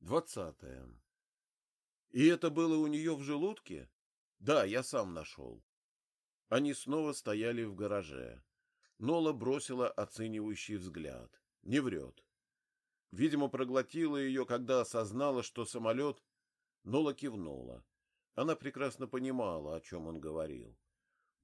Двадцатое. И это было у нее в желудке? Да, я сам нашел. Они снова стояли в гараже. Нола бросила оценивающий взгляд. Не врет. Видимо, проглотила ее, когда осознала, что самолет... Нола кивнула. Она прекрасно понимала, о чем он говорил.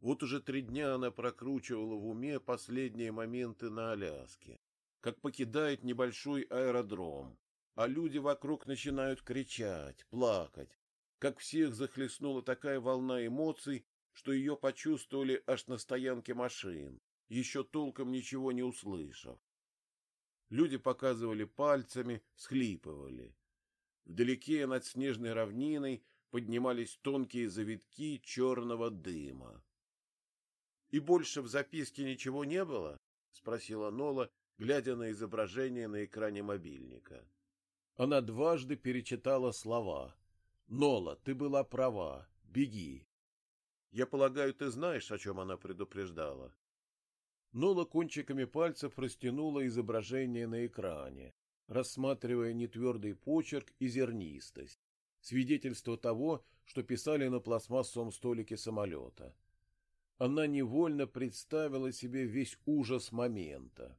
Вот уже три дня она прокручивала в уме последние моменты на Аляске, как покидает небольшой аэродром, а люди вокруг начинают кричать, плакать, как всех захлестнула такая волна эмоций, что ее почувствовали аж на стоянке машин, еще толком ничего не услышав. Люди показывали пальцами, схлипывали. Вдалеке над снежной равниной поднимались тонкие завитки черного дыма. — И больше в записке ничего не было? — спросила Нола, глядя на изображение на экране мобильника. Она дважды перечитала слова. «Нола, ты была права. Беги». «Я полагаю, ты знаешь, о чем она предупреждала?» Нола кончиками пальцев растянула изображение на экране, рассматривая нетвердый почерк и зернистость, свидетельство того, что писали на пластмассовом столике самолета. Она невольно представила себе весь ужас момента.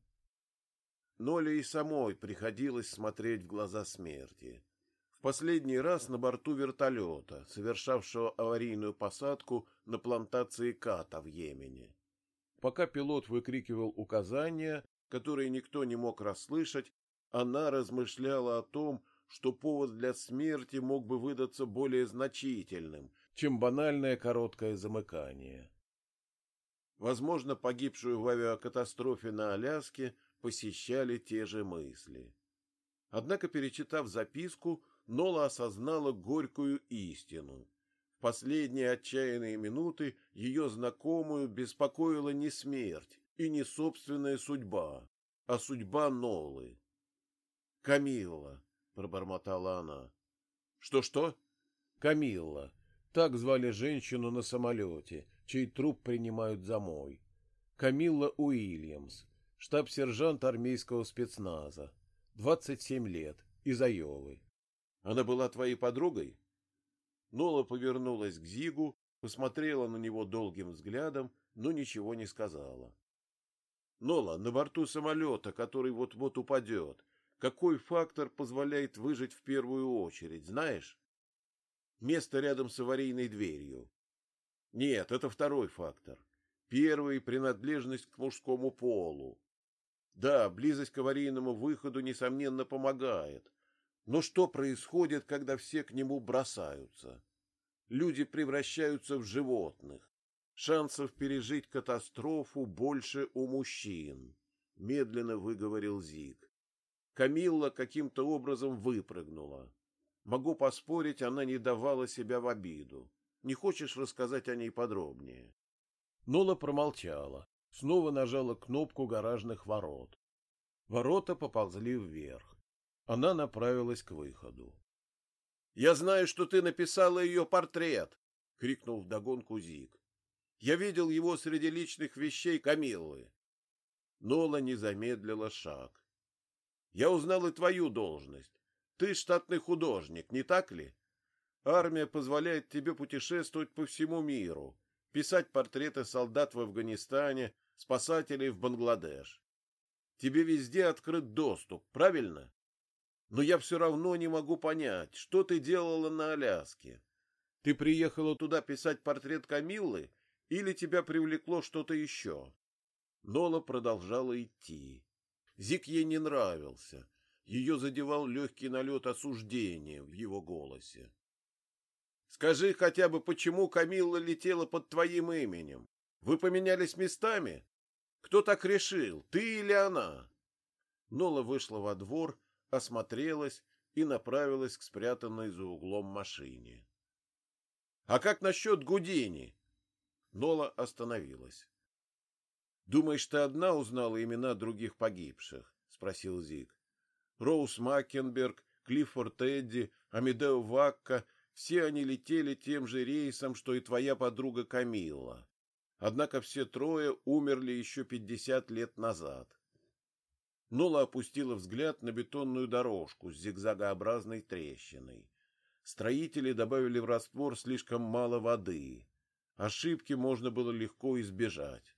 Ноле и самой приходилось смотреть в глаза смерти. В последний раз на борту вертолета, совершавшего аварийную посадку на плантации Ката в Йемене. Пока пилот выкрикивал указания, которые никто не мог расслышать, она размышляла о том, что повод для смерти мог бы выдаться более значительным, чем банальное короткое замыкание. Возможно, погибшую в авиакатастрофе на Аляске посещали те же мысли. Однако, перечитав записку, Нола осознала горькую истину. В последние отчаянные минуты ее знакомую беспокоила не смерть и не собственная судьба, а судьба Нолы. «Камилла», — пробормотала она. «Что-что?» «Камилла. Так звали женщину на самолете, чей труп принимают за мой. Камилла Уильямс, штаб-сержант армейского спецназа. 27 лет, из Айовы. Она была твоей подругой? Нола повернулась к Зигу, посмотрела на него долгим взглядом, но ничего не сказала. Нола, на борту самолета, который вот-вот упадет, какой фактор позволяет выжить в первую очередь, знаешь? Место рядом с аварийной дверью. Нет, это второй фактор. Первый — принадлежность к мужскому полу. Да, близость к аварийному выходу, несомненно, помогает. Но что происходит, когда все к нему бросаются? Люди превращаются в животных. Шансов пережить катастрофу больше у мужчин, — медленно выговорил Зиг. Камилла каким-то образом выпрыгнула. Могу поспорить, она не давала себя в обиду. Не хочешь рассказать о ней подробнее? Нола промолчала, снова нажала кнопку гаражных ворот. Ворота поползли вверх. Она направилась к выходу. — Я знаю, что ты написала ее портрет! — крикнул вдогонку Зик. — Я видел его среди личных вещей Камиллы. Нола не замедлила шаг. — Я узнал и твою должность. Ты штатный художник, не так ли? Армия позволяет тебе путешествовать по всему миру, писать портреты солдат в Афганистане, спасателей в Бангладеш. Тебе везде открыт доступ, правильно? Но я все равно не могу понять, что ты делала на Аляске. Ты приехала туда писать портрет Камиллы или тебя привлекло что-то еще? Нола продолжала идти. Зик ей не нравился. Ее задевал легкий налет осуждения в его голосе. Скажи хотя бы, почему Камилла летела под твоим именем? Вы поменялись местами? Кто так решил, ты или она? Нола вышла во двор, осмотрелась и направилась к спрятанной за углом машине. — А как насчет Гудини? Нола остановилась. — Думаешь, ты одна узнала имена других погибших? — спросил Зиг. — Роуз Маккенберг, Клиффорд Эдди, Амедео Вакка — все они летели тем же рейсом, что и твоя подруга Камилла. Однако все трое умерли еще пятьдесят лет назад. Нола опустила взгляд на бетонную дорожку с зигзагообразной трещиной. Строители добавили в раствор слишком мало воды. Ошибки можно было легко избежать.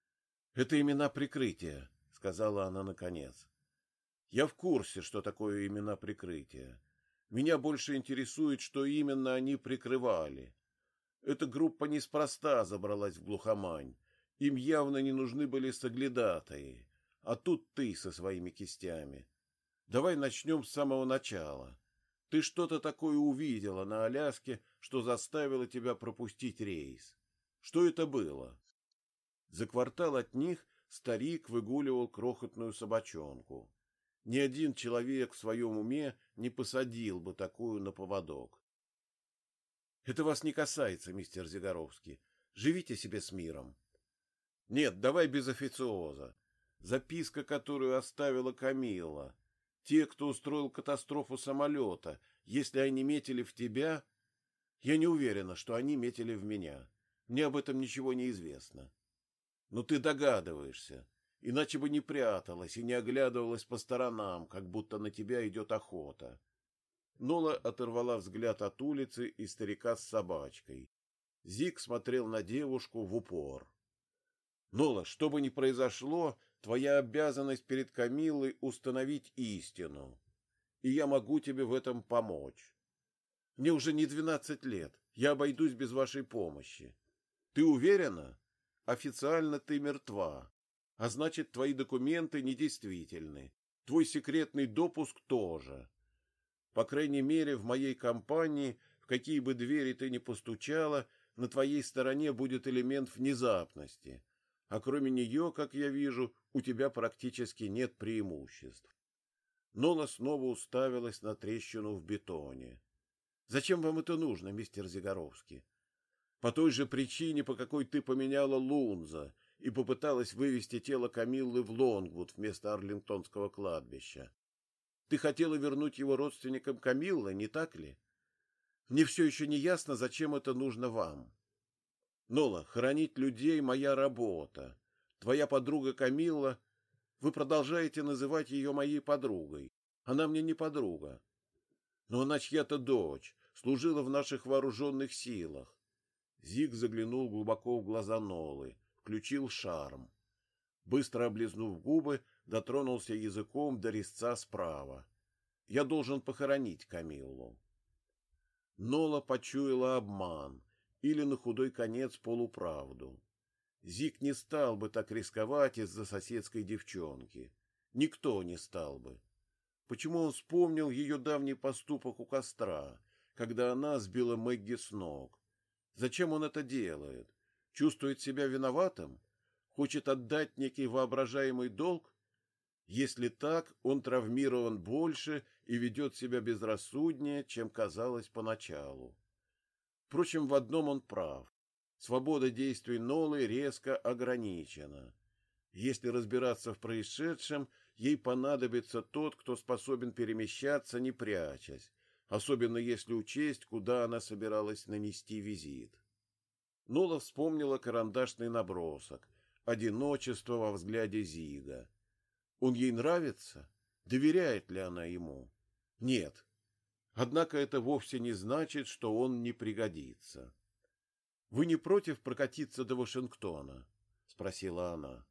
— Это имена прикрытия, — сказала она наконец. — Я в курсе, что такое имена прикрытия. Меня больше интересует, что именно они прикрывали. Эта группа неспроста забралась в глухомань. Им явно не нужны были соглядатаи. А тут ты со своими кистями. Давай начнем с самого начала. Ты что-то такое увидела на Аляске, что заставило тебя пропустить рейс. Что это было? За квартал от них старик выгуливал крохотную собачонку. Ни один человек в своем уме не посадил бы такую на поводок. Это вас не касается, мистер Зигаровский. Живите себе с миром. Нет, давай без официоза. Записка, которую оставила Камила. Те, кто устроил катастрофу самолета, если они метили в тебя... Я не уверена, что они метили в меня. Мне об этом ничего не известно. Но ты догадываешься, иначе бы не пряталась и не оглядывалась по сторонам, как будто на тебя идет охота. Нола оторвала взгляд от улицы и старика с собачкой. Зик смотрел на девушку в упор. — Нола, что бы ни произошло, твоя обязанность перед Камилой установить истину. И я могу тебе в этом помочь. Мне уже не двенадцать лет, я обойдусь без вашей помощи. Ты уверена? Официально ты мертва, а значит, твои документы недействительны. Твой секретный допуск тоже. По крайней мере, в моей компании, в какие бы двери ты ни постучала, на твоей стороне будет элемент внезапности. А кроме нее, как я вижу, у тебя практически нет преимуществ. Нола снова уставилась на трещину в бетоне. Зачем вам это нужно, мистер Зигаровский? По той же причине, по какой ты поменяла Лунза и попыталась вывести тело Камиллы в Лонгвуд вместо Арлингтонского кладбища. Ты хотела вернуть его родственникам Камиллы, не так ли? Мне все еще не ясно, зачем это нужно вам. Нола, хранить людей — моя работа. Твоя подруга Камилла... Вы продолжаете называть ее моей подругой. Она мне не подруга. Но она чья-то дочь, служила в наших вооруженных силах. Зиг заглянул глубоко в глаза Нолы, включил шарм. Быстро облизнув губы, дотронулся языком до резца справа. Я должен похоронить Камиллу. Нола почуяла обман или на худой конец полуправду. Зик не стал бы так рисковать из-за соседской девчонки. Никто не стал бы. Почему он вспомнил ее давний поступок у костра, когда она сбила Мэгги с ног? Зачем он это делает? Чувствует себя виноватым? Хочет отдать некий воображаемый долг? Если так, он травмирован больше и ведет себя безрассуднее, чем казалось поначалу. Впрочем, в одном он прав. Свобода действий Нолы резко ограничена. Если разбираться в происшедшем, ей понадобится тот, кто способен перемещаться, не прячась, особенно если учесть, куда она собиралась нанести визит. Нола вспомнила карандашный набросок, одиночество во взгляде Зига. Он ей нравится? Доверяет ли она ему? Нет. Однако это вовсе не значит, что он не пригодится. Вы не против прокатиться до Вашингтона? — спросила она.